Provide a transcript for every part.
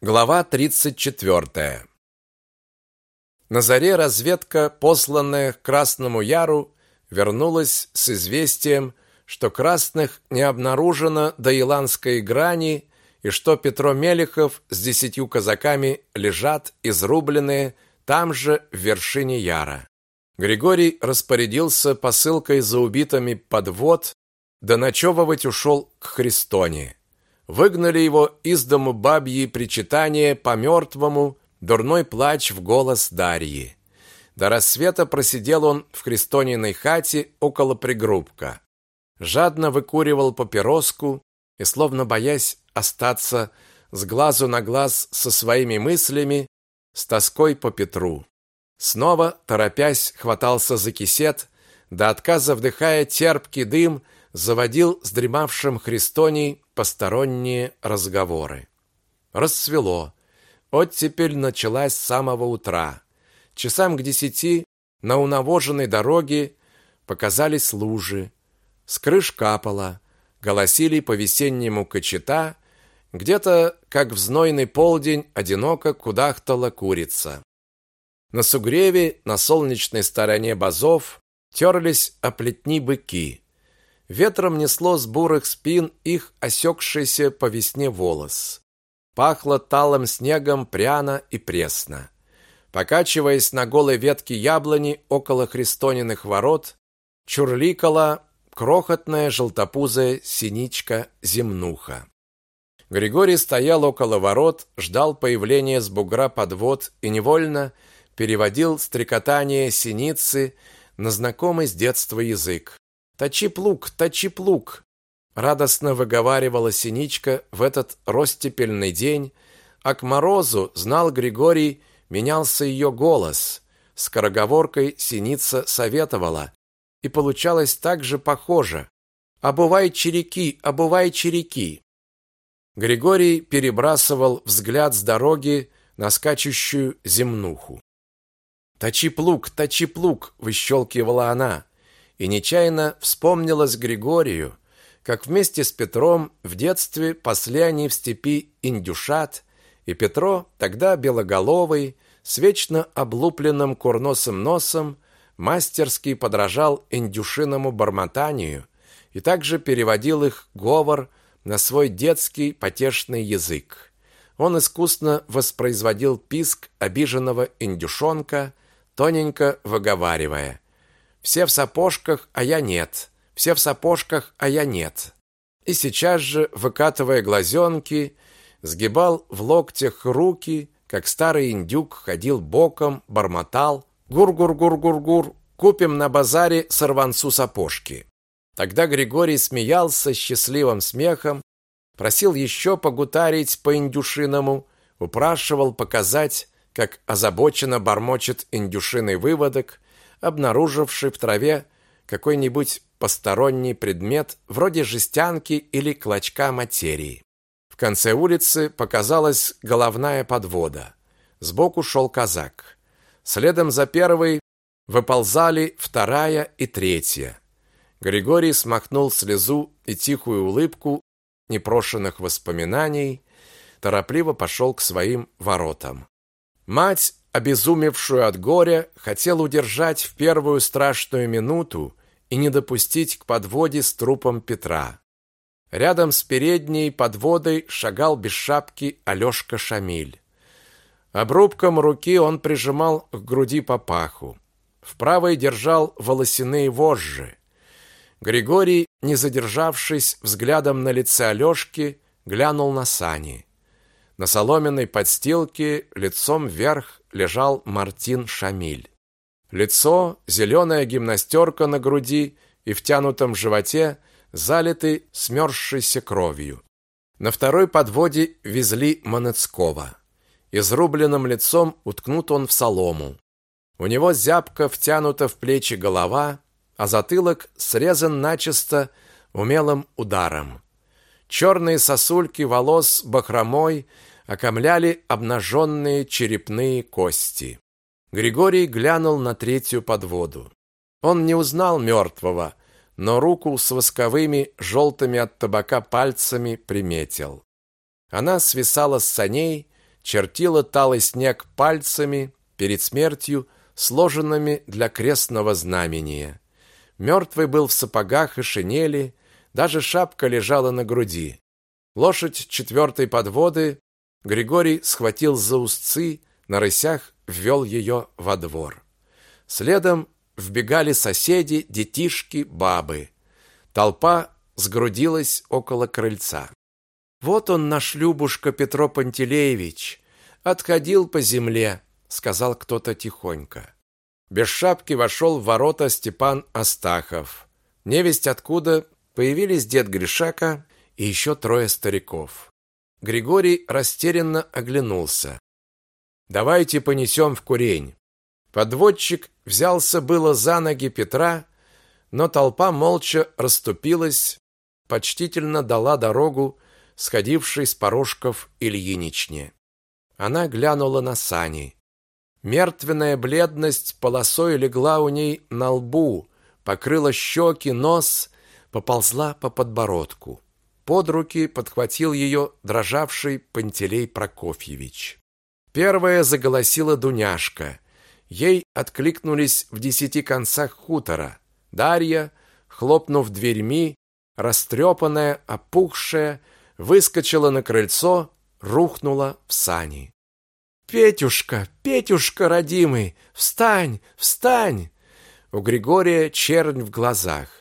Глава 34. На заре разведка, посланная к Красному Яру, вернулась с известием, что красных не обнаружено до Иланской грани и что Петро Мелехов с десятью казаками лежат изрубленные там же в вершине Яра. Григорий распорядился посылкой за убитыми подвод, да ночевывать ушел к Христоне. Выгнали его из дому бабьи причитания по мертвому, дурной плач в голос Дарьи. До рассвета просидел он в Христониной хате около пригрубка. Жадно выкуривал папироску и, словно боясь остаться с глазу на глаз со своими мыслями, с тоской по Петру. Снова, торопясь, хватался за кисет, до отказа вдыхая терпкий дым, заводил с дремавшим Христоней посторонние разговоры. Рассвело. Оттепель началась с самого утра. Часам к десяти на унавоженной дороге показались лужи. С крыш капало, голосили по-весеннему кочета, где-то, как в знойный полдень, одиноко кудахтала курица. На сугреве на солнечной стороне базов терлись о плетни быки. Ветром несло с бурых спин их осекшийся по весне волос. Пахло талым снегом пряно и пресно. Покачиваясь на голой ветке яблони около Христониных ворот, чурликала крохотная желтопузая синичка-земнуха. Григорий стоял около ворот, ждал появления с бугра подвод и невольно переводил стрекотание синицы на знакомый с детства язык. Точи плуг, точи плуг, радостно выговаривала Синичка в этот ростепельный день, а к морозу, знал Григорий, менялся ее голос. Скороговоркой Синица советовала, и получалось так же похоже. «Обувай череки, обувай череки!» Григорий перебрасывал взгляд с дороги на скачущую земнуху. «Точи плуг, точи плуг!» – выщелкивала она и нечаянно вспомнилось Григорию, как вместе с Петром в детстве пасли они в степи индюшат, и Петро, тогда белоголовый, с вечно облупленным курносым носом, мастерски подражал индюшиному бормотанию и также переводил их говор на свой детский потешный язык. Он искусно воспроизводил писк обиженного индюшонка, тоненько выговаривая – все в сапожках, а я нет. Все в сапожках, а я нет. И сейчас же, выкатывая глазенки, сгибал в локтях руки, как старый индюк ходил боком, бормотал «Гур-гур-гур-гур-гур, купим на базаре сорванцу сапожки». Тогда Григорий смеялся счастливым смехом, просил еще погутарить по-индюшиному, упрашивал показать, как озабоченно бормочет индюшиный выводок, обнаруживший в траве какой-нибудь посторонний предмет вроде жестянки или клочка материи. В конце улицы показалась головная подвода. Сбоку шел казак. Следом за первой выползали вторая и третья. Григорий смахнул слезу и тихую улыбку непрошенных воспоминаний, торопливо пошел к своим воротам. Мать обезумевшую от горя, хотел удержать в первую страшную минуту и не допустить к подводе с трупом Петра. Рядом с передней подводой шагал без шапки Алёшка Шамиль. Обрубком руки он прижимал к груди папаху. В правой держал волосяные вожжи. Григорий, не задержавшись взглядом на лице Алёшки, глянул на сани. На соломенной подстилке лицом вверх лежал Мартин Шамиль. Лицо, зеленая гимнастерка на груди и втянутом животе залиты смерзшейся кровью. На второй подводе везли Манецкого. Изрубленным лицом уткнут он в солому. У него зябко втянута в плечи голова, а затылок срезан начисто умелым ударом. Черные сосульки волос бахромой окомляли обнаженные черепные кости. Григорий глянул на третью подводу. Он не узнал мертвого, но руку с восковыми желтыми от табака пальцами приметил. Она свисала с саней, чертила талый снег пальцами перед смертью, сложенными для крестного знамения. Мертвый был в сапогах и шинели, даже шапка лежала на груди. Лошадь четвертой подводы Григорий схватил за узцы, на рысях ввел ее во двор. Следом вбегали соседи, детишки, бабы. Толпа сгрудилась около крыльца. Вот он наш Любушка Петро Пантелеевич, отходил по земле, сказал кто-то тихонько. Без шапки вошел в ворота Степан Астахов. Невесть откуда появились дед Гришака и еще трое стариков. Григорий растерянно оглянулся. Давайте понесем в курень. Подводчик взялся было за ноги Петра, но толпа молча расступилась, почтительно дала дорогу сходившей с порожков Ильиничне. Она глянула на сани. Мертвенная бледность полосой легла у ней на лбу, покрыла щеки, нос, поползла по подбородку. Под руки подхватил ее дрожавший Пантелей Прокофьевич. Первая заголосила Дуняшка. Ей откликнулись в десяти концах хутора. Дарья, хлопнув дверьми, растрепанная, опухшая, выскочила на крыльцо, рухнула в сани. Петюшка, Петюшка родимый, встань, встань. У Григория чернь в глазах.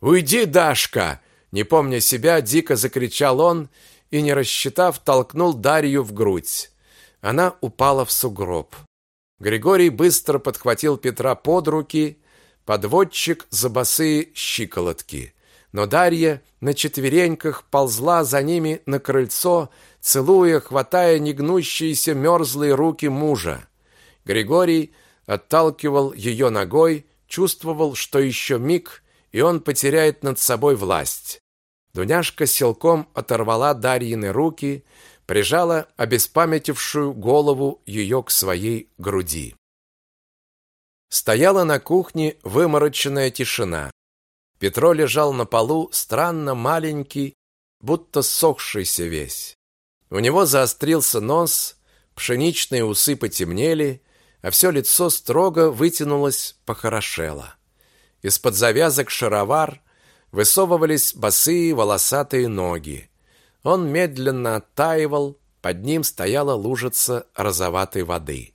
Уйди, Дашка, не помня себя, дико закричал он и не рассчитав, толкнул Дарью в грудь. Она упала в сугроб. Григорий быстро подхватил Петра под руки, подводчик за босые щиколотки но Дарья на четвереньках ползла за ними на крыльцо, целуя, хватая негнущиеся мерзлые руки мужа. Григорий отталкивал ее ногой, чувствовал, что еще миг, и он потеряет над собой власть. Дуняшка силком оторвала Дарьины руки, прижала обеспамятившую голову ее к своей груди. Стояла на кухне вымороченная тишина. Петро лежал на полу, странно маленький, будто сохшийся весь. У него заострился нос, пшеничные усы потемнели, а все лицо строго вытянулось, похорошело. Из-под завязок шаровар высовывались босые волосатые ноги. Он медленно оттаивал, под ним стояла лужица розоватой воды.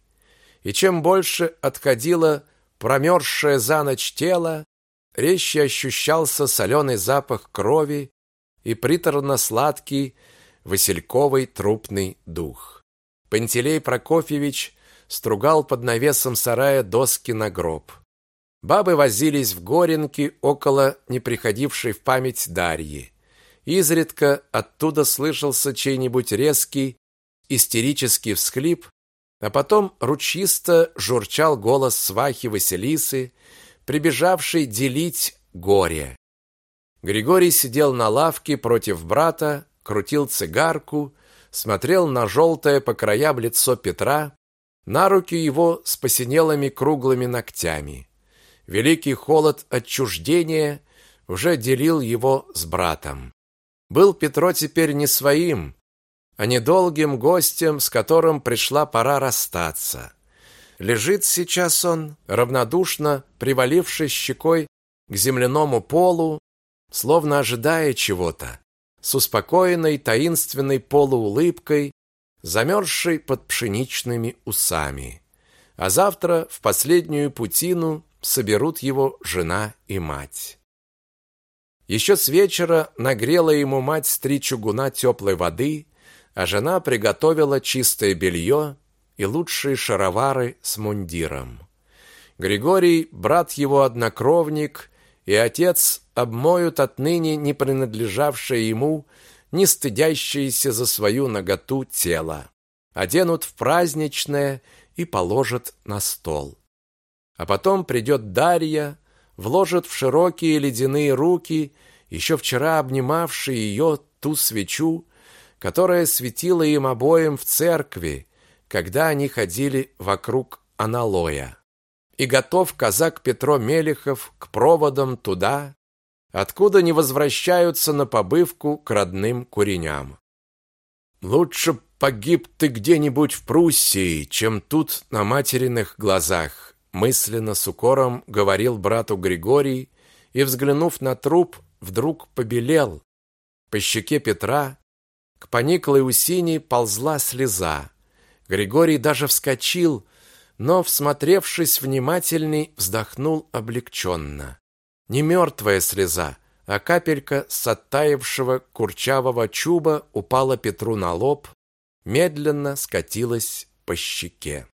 И чем больше отходило промерзшее за ночь тело, резче ощущался соленый запах крови и приторно-сладкий васильковый трупный дух. Пантелей Прокофьевич стругал под навесом сарая доски на гроб. Бабы возились в горенке около неприходившей в память Дарьи. Изредка оттуда слышался чей-нибудь резкий, истерический всхлип, а потом ручисто журчал голос свахи Василисы, прибежавший делить горе. Григорий сидел на лавке против брата, крутил цигарку, смотрел на желтое по краям лицо Петра, на руки его с посинелыми круглыми ногтями. Великий холод отчуждения уже делил его с братом. Был Петро теперь не своим, а недолгим гостем, с которым пришла пора расстаться. Лежит сейчас он, равнодушно привалившись щекой к земляному полу, словно ожидая чего-то, с успокоенной таинственной полуулыбкой, замерзшей под пшеничными усами. А завтра в последнюю путину соберут его жена и мать. Еще с вечера нагрела ему мать три чугуна теплой воды, а жена приготовила чистое белье и лучшие шаровары с мундиром. Григорий, брат его однокровник, и отец обмоют отныне не принадлежавшее ему, не стыдящееся за свою наготу тело, оденут в праздничное и положат на стол. А потом придет Дарья, вложит в широкие ледяные руки, еще вчера обнимавшие ее ту свечу, которая светила им обоим в церкви, когда они ходили вокруг аналоя. И готов казак Петро Мелехов к проводам туда, откуда не возвращаются на побывку к родным куреням. Лучше погиб ты где-нибудь в Пруссии, чем тут на материных глазах, мысленно с укором говорил брату Григорий и, взглянув на труп, вдруг побелел. По щеке Петра к пониклой усине ползла слеза. Григорий даже вскочил, но, всмотревшись внимательней, вздохнул облегченно. Не мертвая слеза, а капелька с оттаившего курчавого чуба упала Петру на лоб, медленно скатилась по щеке.